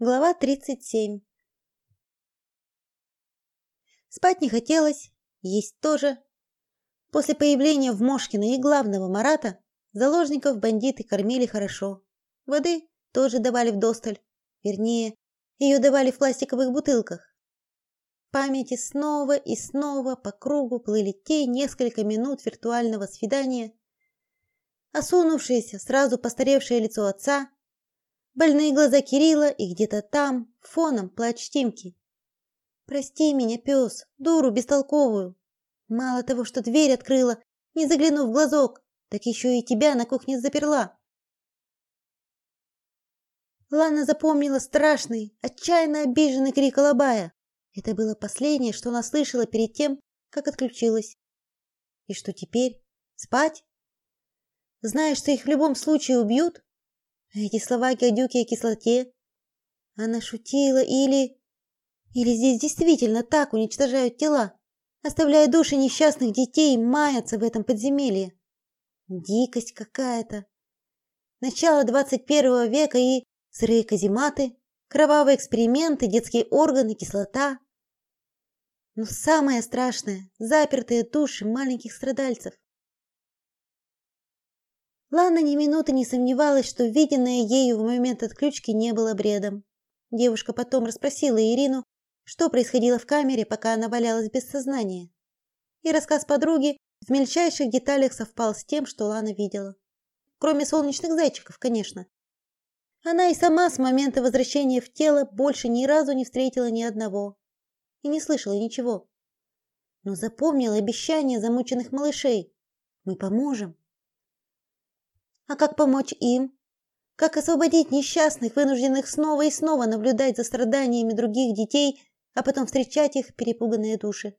Глава 37. Спать не хотелось, есть тоже. После появления в Мошкино и главного Марата заложников бандиты кормили хорошо. Воды тоже давали вдосталь. Вернее, ее давали в пластиковых бутылках. В памяти снова и снова по кругу плыли те несколько минут виртуального свидания. Осунувшееся, сразу постаревшее лицо отца, больные глаза Кирилла и где-то там, фоном плач Тимки. Прости меня, пес, дуру бестолковую. Мало того, что дверь открыла, не заглянув в глазок, так еще и тебя на кухне заперла. Лана запомнила страшный, отчаянно обиженный крик Алабая. Это было последнее, что она слышала перед тем, как отключилась. И что теперь? Спать? Знаешь, что их в любом случае убьют? Эти слова о кислоте. Она шутила или... Или здесь действительно так уничтожают тела, оставляя души несчастных детей маяться в этом подземелье. Дикость какая-то. Начало 21 века и сырые казематы, кровавые эксперименты, детские органы, кислота. Но самое страшное запертые души маленьких страдальцев. Лана ни минуты не сомневалась, что виденное ею в момент отключки не было бредом. Девушка потом расспросила Ирину, что происходило в камере, пока она валялась без сознания. И рассказ подруги в мельчайших деталях совпал с тем, что Лана видела. Кроме солнечных зайчиков, конечно. Она и сама с момента возвращения в тело больше ни разу не встретила ни одного и не слышала ничего. Но запомнила обещание замученных малышей. Мы поможем. А как помочь им? Как освободить несчастных, вынужденных снова и снова наблюдать за страданиями других детей, а потом встречать их перепуганные души?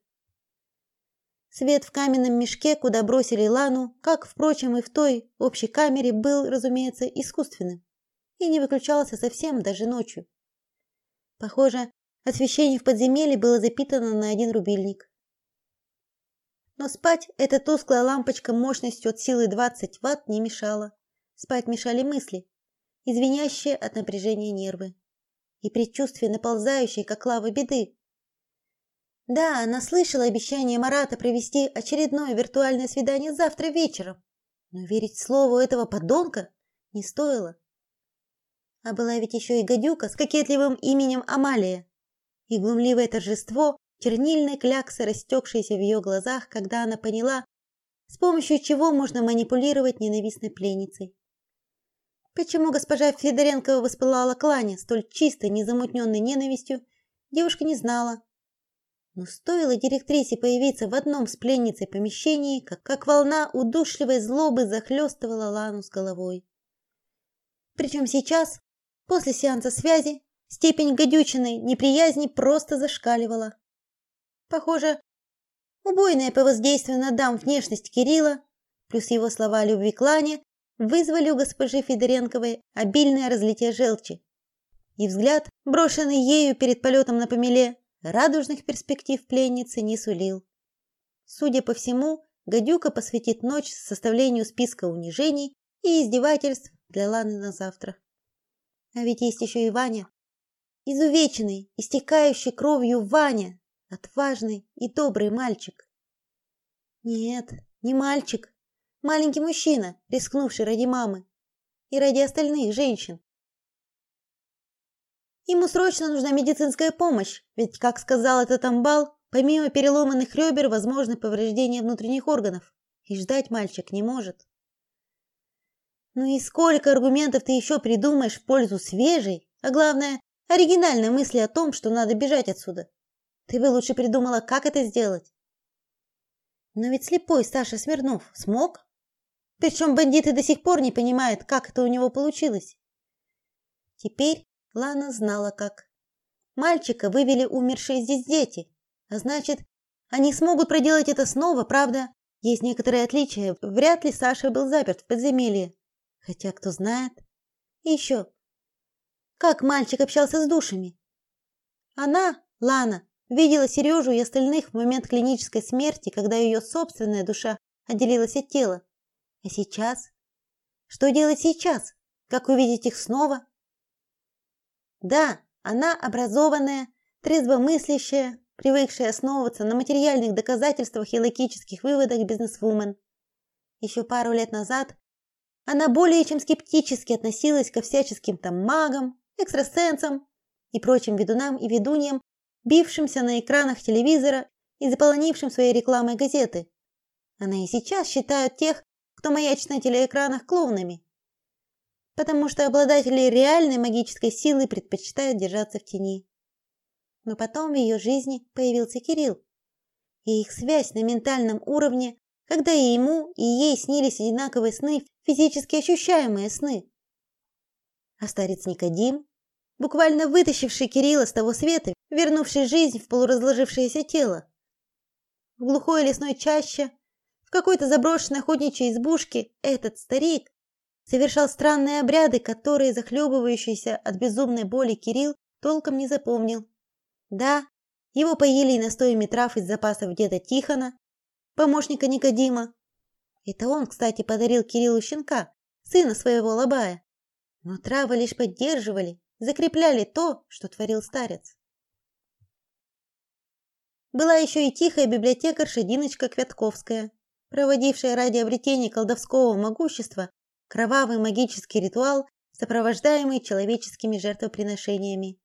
Свет в каменном мешке, куда бросили Лану, как, впрочем, и в той общей камере, был, разумеется, искусственным и не выключался совсем даже ночью. Похоже, освещение в подземелье было запитано на один рубильник. Но спать эта тусклая лампочка мощностью от силы 20 Вт не мешала. Спать мешали мысли, извиняющие от напряжения нервы и предчувствие наползающей, как лава беды. Да, она слышала обещание Марата провести очередное виртуальное свидание завтра вечером, но верить слову этого подонка не стоило. А была ведь еще и гадюка с кокетливым именем Амалия. И глумливое торжество чернильной кляксы, растекшейся в ее глазах, когда она поняла, с помощью чего можно манипулировать ненавистной пленницей. Почему госпожа Федоренкова воспылала к Лане столь чистой, незамутненной ненавистью, девушка не знала. Но стоило директрисе появиться в одном с пленницей помещении, как, как волна удушливой злобы захлестывала Лану с головой. Причем сейчас, после сеанса связи, степень гадючиной неприязни просто зашкаливала. Похоже, убойная по воздействию на дам внешность Кирилла, плюс его слова о любви к Лане, вызвали у госпожи Федоренковой обильное разлитие желчи. И взгляд, брошенный ею перед полетом на помеле, радужных перспектив пленницы не сулил. Судя по всему, гадюка посвятит ночь составлению списка унижений и издевательств для Ланы на завтра. А ведь есть еще и Ваня. Изувеченный, истекающий кровью Ваня, отважный и добрый мальчик. Нет, не мальчик, Маленький мужчина, рискнувший ради мамы и ради остальных женщин. Ему срочно нужна медицинская помощь, ведь, как сказал этот амбал, помимо переломанных ребер возможны повреждения внутренних органов, и ждать мальчик не может. Ну и сколько аргументов ты еще придумаешь в пользу свежей, а главное, оригинальной мысли о том, что надо бежать отсюда? Ты бы лучше придумала, как это сделать. Но ведь слепой Саша Смирнов смог? Причем бандиты до сих пор не понимают, как это у него получилось. Теперь Лана знала как. Мальчика вывели умершие здесь дети, а значит, они смогут проделать это снова, правда? Есть некоторые отличия. Вряд ли Саша был заперт в подземелье. Хотя кто знает. И еще. Как мальчик общался с душами? Она, Лана, видела Сережу и остальных в момент клинической смерти, когда ее собственная душа отделилась от тела. А сейчас? Что делать сейчас? Как увидеть их снова? Да, Она образованная, трезвомыслящая, привыкшая основываться на материальных доказательствах и логических выводах бизнесвумен. Еще пару лет назад она более чем скептически относилась ко всяческим там магам, экстрасенсам и прочим ведунам и ведуньям, бившимся на экранах телевизора и заполонившим своей рекламой газеты. Она и сейчас считает тех, кто маячит на телеэкранах клоунами потому что обладатели реальной магической силы предпочитают держаться в тени. Но потом в ее жизни появился Кирилл. И их связь на ментальном уровне, когда и ему, и ей снились одинаковые сны, физически ощущаемые сны. А старец Никодим, буквально вытащивший Кирилла с того света, вернувший жизнь в полуразложившееся тело. В глухой лесной чаще, в какой-то заброшенной охотничьей избушке этот старик совершал странные обряды, которые захлебывающийся от безумной боли Кирилл толком не запомнил. Да, его поили и настоями трав из запасов деда Тихона, помощника Никодима. Это он, кстати, подарил Кириллу щенка, сына своего Лобая. Но травы лишь поддерживали, закрепляли то, что творил старец. Была еще и тихая библиотекарша Диночка Квятковская, проводившая ради обретения колдовского могущества кровавый магический ритуал, сопровождаемый человеческими жертвоприношениями.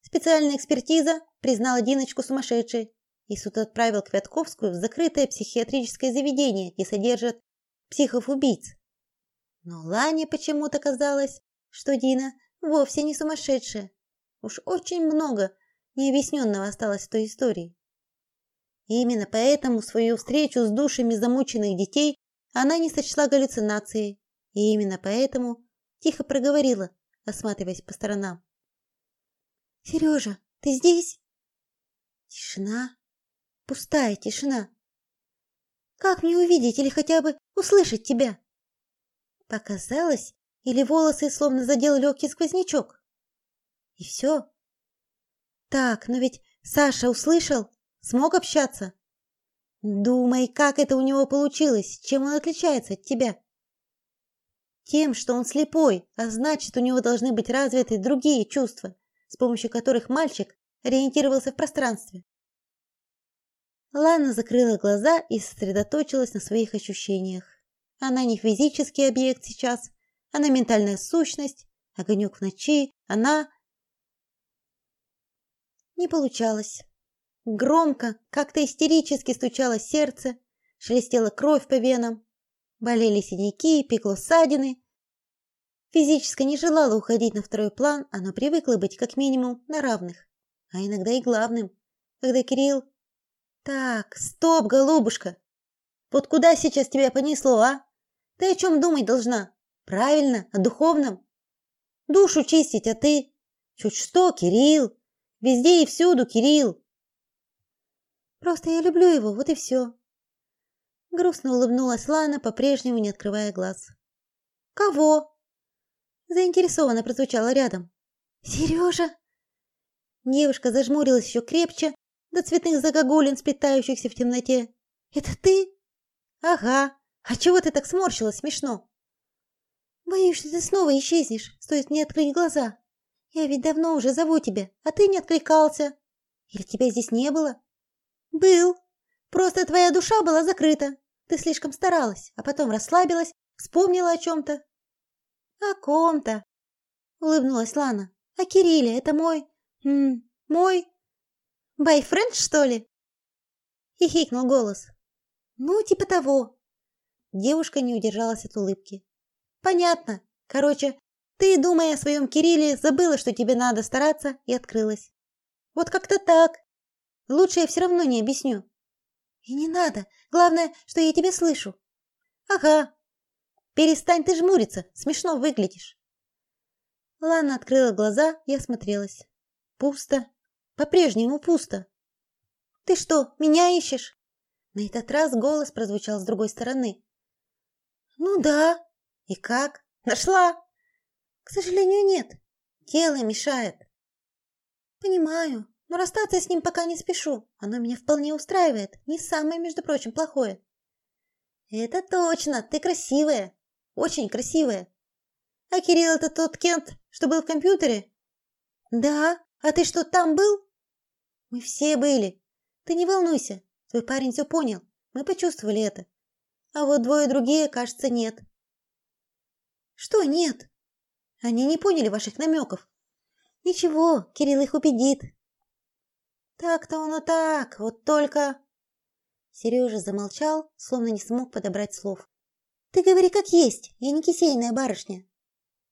Специальная экспертиза признала Диночку сумасшедшей, и суд отправил Квятковскую в закрытое психиатрическое заведение, где содержат психов-убийц. Но Лане почему-то казалось, что Дина вовсе не сумасшедшая. Уж очень много необъясненного осталось в той истории. И именно поэтому свою встречу с душами замученных детей она не сочла галлюцинацией, и именно поэтому тихо проговорила, осматриваясь по сторонам. Сережа, ты здесь? Тишина, пустая тишина. Как мне увидеть или хотя бы услышать тебя? Показалось, или волосы словно задел легкий сквознячок. И все. Так, но ведь Саша услышал, смог общаться. Думай, как это у него получилось, чем он отличается от тебя. Тем, что он слепой, а значит, у него должны быть развиты другие чувства, с помощью которых мальчик ориентировался в пространстве. Лана закрыла глаза и сосредоточилась на своих ощущениях. Она не физический объект сейчас, она ментальная сущность, огонек в ночи, она Не получалось. Громко, как-то истерически стучало сердце, шелестела кровь по венам, Болели синяки, пекло ссадины. Физически не желала уходить на второй план, оно привыкло быть как минимум на равных, а иногда и главным. Когда Кирилл... Так, стоп, голубушка. Вот куда сейчас тебя понесло, а? Ты о чем думать должна? Правильно, о духовном. Душу чистить, а ты... Чуть что, Кирилл. Везде и всюду Кирилл. Просто я люблю его, вот и все. Грустно улыбнулась Лана, по-прежнему не открывая глаз. Кого? Заинтересованно прозвучало рядом. Сережа. Девушка зажмурилась еще крепче, до цветных загогулин, сплетающихся в темноте. Это ты? Ага. А чего ты так сморщилась смешно? Боюсь, что ты снова исчезнешь, стоит мне открыть глаза. Я ведь давно уже зову тебя, а ты не откликался. Или тебя здесь не было? Был, Просто твоя душа была закрыта. Ты слишком старалась, а потом расслабилась, вспомнила о чем то О ком-то? улыбнулась Лана. О Кирилле, это мой, м, мой бойфренд, что ли? хихикнул голос. Ну, типа того. Девушка не удержалась от улыбки. Понятно. Короче, ты, думая о своем Кирилле, забыла, что тебе надо стараться, и открылась. Вот как-то так. Лучше я все равно не объясню. И не надо. Главное, что я тебя слышу. Ага. Перестань ты жмуриться, смешно выглядишь. Лана открыла глаза и осмотрелась. Пусто. По-прежнему пусто. Ты что, меня ищешь? На этот раз голос прозвучал с другой стороны. Ну да. И как? Нашла? К сожалению, нет. Тело мешает. Понимаю. Но расстаться с ним пока не спешу. Оно меня вполне устраивает. Не самое, между прочим, плохое. Это точно. Ты красивая. Очень красивая. А Кирилл это тот Кент, что был в компьютере? Да? А ты что, там был? Мы все были. Ты не волнуйся. Твой парень все понял. Мы почувствовали это. А вот двое другие, кажется, нет. Что нет? Они не поняли ваших намеков. Ничего, Кирилл их убедит. Так-то оно так, вот только Сережа замолчал, словно не смог подобрать слов. Ты говори как есть, я не кисейная барышня.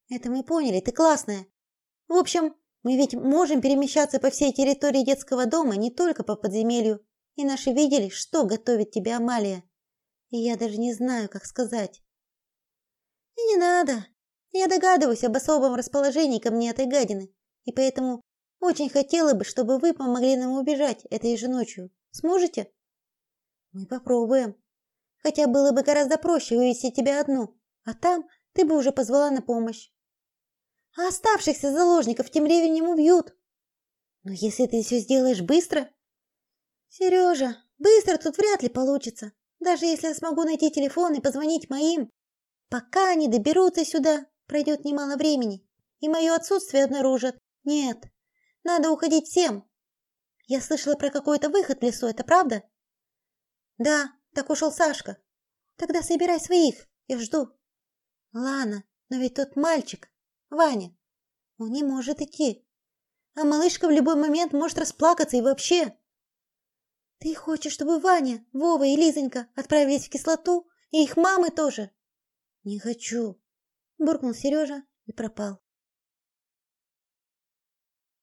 Это мы поняли, ты классная. В общем, мы ведь можем перемещаться по всей территории детского дома не только по подземелью. И наши видели, что готовит тебе Амалия. И я даже не знаю, как сказать. И не надо. Я догадываюсь об особом расположении ко мне этой гадины, и поэтому очень хотела бы, чтобы вы помогли нам убежать этой же ночью. Сможете? Мы попробуем. Хотя было бы гораздо проще вывести тебя одну, а там ты бы уже позвала на помощь. А оставшихся заложников тем временем убьют. Но если ты все сделаешь быстро... Сережа, быстро тут вряд ли получится. Даже если я смогу найти телефон и позвонить моим. Пока они доберутся сюда, пройдет немало времени. И мое отсутствие обнаружат. Нет, надо уходить всем. Я слышала про какой-то выход в лесу, это правда? Да, так ушел Сашка. Тогда собирай своих, я жду. Лана, но ведь тот мальчик, Ваня, он не может идти. А малышка в любой момент может расплакаться и вообще. Ты хочешь, чтобы Ваня, Вова и Лизонька отправились в кислоту, и их мамы тоже? Не хочу, буркнул Сережа и пропал.